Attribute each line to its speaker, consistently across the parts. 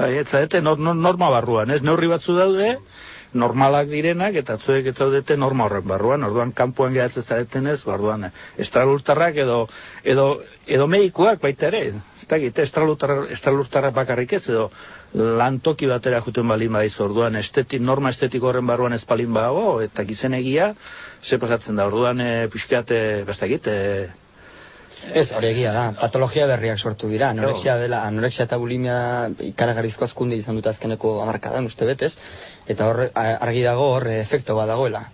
Speaker 1: Bai, ez zaete nor, nor, norma barruan, ez? Neurri batzu daude, normalak direnak, eta zuek ez zaudete norma horren barruan, orduan kanpoan gehatzen zareten ez, barruan, estralurtarrak edo, edo, edo medikuak baita ere, ez da egite, estralurtarrak bakarrik ez, edo lantoki batera juten balin badiz. Orduan, esteti, norma estetiko horren barruan ez balin bago, eta gizenegia, ze pasatzen da, orduan, e, puxkeate, besta egite,
Speaker 2: Ez, hori egia da, patologia berriak sortu dira, anorexia dela, anorexia eta bulimia ikaragarrizko azkunde izan dut azkeneko amarkadan, uste betez, eta hor argi dago hor efekto bat dagoela.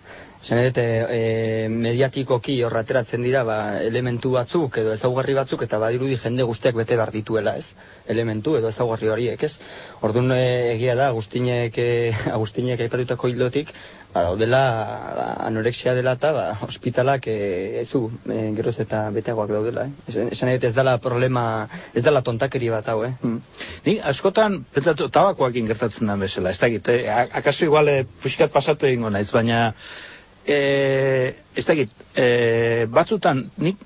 Speaker 2: Zene dute, e, mediatikoki horrateratzen dira ba, elementu batzuk edo ezaugarri batzuk eta badirudi jende guztiak bete behar dituela, ez? Elementu edo ezaugarri horiek, ez? Orduan e, egia da, Agustinek, e, Agustinek aipatutako hildotik, ba, daudela anorexia dela eta ba, hospitalak e, ez du, e, geroz eta beteagoak daudela, eh? Esan ez dela problema, ez dela tontakeri bat hau, eh? Hmm.
Speaker 1: Ni, askotan, pentsatu, tabakoak ingertatzen da bezala, ez da egite, akaso igual, puskat pasatu egingo naiz, baina, e, ez da e, batzutan nik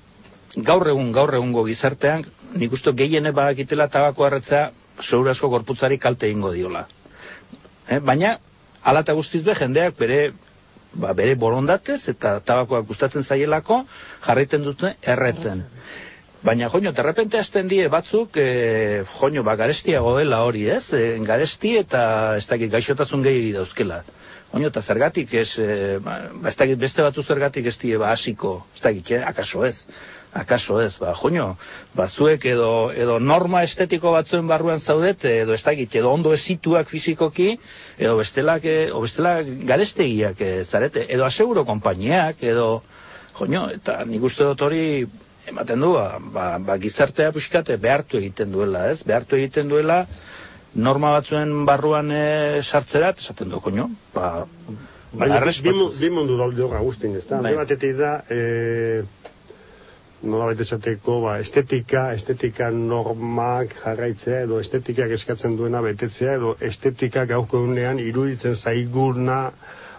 Speaker 1: gaur egun gaur egungo gizartean nik uste gehiene badakitela tabako harretzea zeurasko gorputzari kalte ingo diola. E, baina, alata guztiz be, jendeak bere, ba, bere borondatez eta tabakoak gustatzen zaielako jarraiten dute erreten. Baina, joño, terrepente hasten die batzuk, e, joño, ba, garestiago dela hori, ez? E, garesti eta ez dakit gaixotasun gehi dauzkela. Oino, eta zergatik ez, e, ba, ez dakit beste batu zergatik ez die, ba, asiko, ez dakit, eh? akaso ez, akaso ez, ba, joño, ba, zuek edo, edo norma estetiko batzuen barruan zaudete, edo ez dakit, edo ondo ezituak fizikoki, edo bestelak, edo bestelak garestegiak e, zarete, edo aseguro konpainiak, edo, joño, eta nik uste dut hori, ematen du, ba, ba gizartea puxkate behartu egiten duela, ez? Behartu egiten duela, norma batzuen barruan e, sartzerat, esaten duko nio, ba,
Speaker 3: Baina, bi, mundu daude horra guztin, ez da? Bai. batetik da, e, nola baita esateko, ba, estetika, estetika normak jarraitzea, edo estetikak eskatzen duena betetzea, edo estetikak gauko unean iruditzen zaigurna,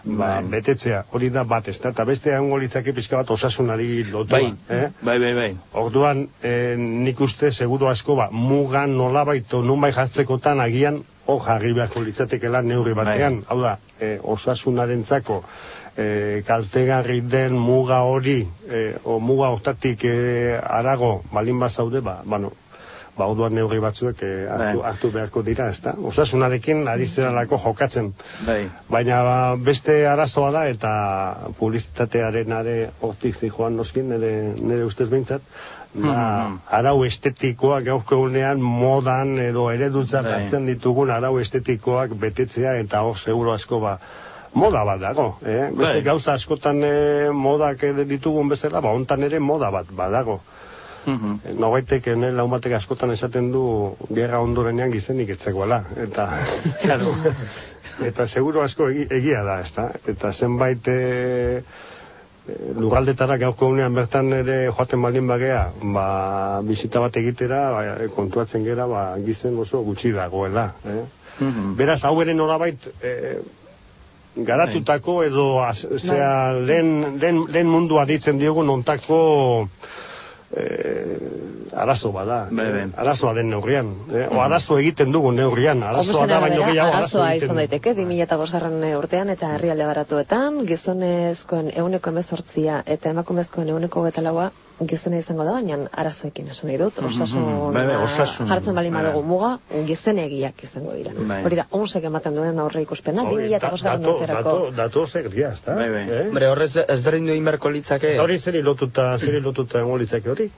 Speaker 3: ba, bai. betetzea, hori da bat, ez da, eta beste egon litzake pizka bat osasunari lotua.
Speaker 1: Bai, eh? bai, bai, bai.
Speaker 3: Orduan, eh, nik uste, seguro asko, ba, mugan nola baito, nun bai jartzekotan agian, hor jarri beharko litzatekela neurri bai. batean, bai. hau da, eh, osasunaren zako, eh, kaltegarri den muga hori, eh, o muga hortatik eh, arago, balin bat zaude, ba, bueno, ba, oduan neurri batzuek eh, hartu, bai. hartu beharko dira, ezta? Osasunarekin ari zeralako jokatzen. Bai. Baina ba, beste arazoa da, eta publizitatearen are hortik joan noskin, nire, nire ustez behintzat, da, mm-hmm. arau estetikoak gauzko unean modan edo eredutzat bai. hartzen ditugun arau estetikoak betetzea eta hor seguro asko ba, moda bat dago, eh? Beste bai. gauza askotan eh, modak ditugun bezala, ba, ontan ere moda bat badago. Mm -hmm. Nogaitek, laumatek askotan esaten du gerra ondorenean gizenik etzekoela. Eta, claro. eta seguro asko egia da, ezta? Eta zenbait e, lugaldetara gauko unean bertan ere joaten baldin bagea, ba, bizita bat egitera, ba, kontuatzen gera, ba, gizen oso gutxi dagoela. Eh? Mm Beraz, hau ere norabait, e, garatutako edo, zera, bai. lehen, lehen, lehen mundua ditzen diogu nontako eh, arazo bada. Bai, bai. Arazoa den neurrian. Eh? O arazo egiten dugu neurrian. Arazoa da baino gehiago
Speaker 4: arazoa izan daiteke, 2005 garren urtean eta herrialde baratuetan, gizonezkoen euneko emezortzia eta emakumezkoen euneko getalaua gizena izango da, baina arazoekin esan nahi dut, osasun, bai, bai, osasun jartzen bali madugu muga, gizenegiak izango dira. Bai. Hori da, onsek ematen duen aurre ikuspena, bi eta bosgarren urterako.
Speaker 3: Dato, dato dia, ez da? Bai, bai.
Speaker 2: Eh? Hombre, horrez ez berrin duen berko litzake.
Speaker 3: Hori zeri lotuta, zeri lotuta engo litzake hori?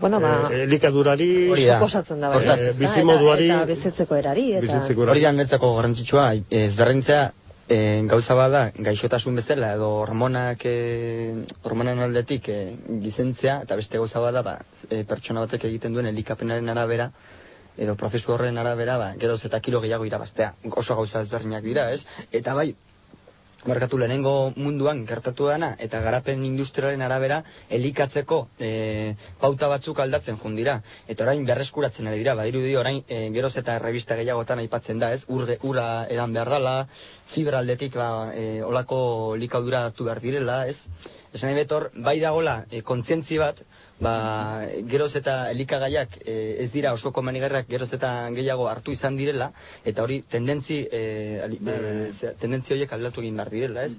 Speaker 4: Bueno, ba...
Speaker 3: Eh, elikadurari...
Speaker 4: Hori da. Suposatzen da, bai.
Speaker 3: Eh, bizimoduari...
Speaker 4: Eta, eta bizitzeko erari, eta...
Speaker 2: Hori da, netzako garrantzitsua, ez berrintzea, e, gauza bada gaixotasun bezala edo hormonak e, hormonan aldetik e, gizentzea eta beste gauza bada ba, e, pertsona batek egiten duen elikapenaren arabera edo prozesu horren arabera ba, geroz eta kilo gehiago irabaztea. Oso gauza ezberdinak dira ez? Eta bai Markatu lehenengo munduan gertatu dana eta garapen industrialen arabera elikatzeko e, pauta batzuk aldatzen jundira. Eta orain berreskuratzen ari dira, badiru di orain e, geroz eta revista gehiagotan aipatzen da, ez? Urre, ura edan behar dala, fibra aldetik ba, e, olako likadura hartu behar direla, ez? Esan betor, bai dagola e, kontzientzi bat, ba, geroz eta elikagaiak e, ez dira oso komenigarrak geroz eta gehiago hartu izan direla, eta hori tendentzi, e, ali, e, tendentzia horiek aldatu egin behar direla, ez?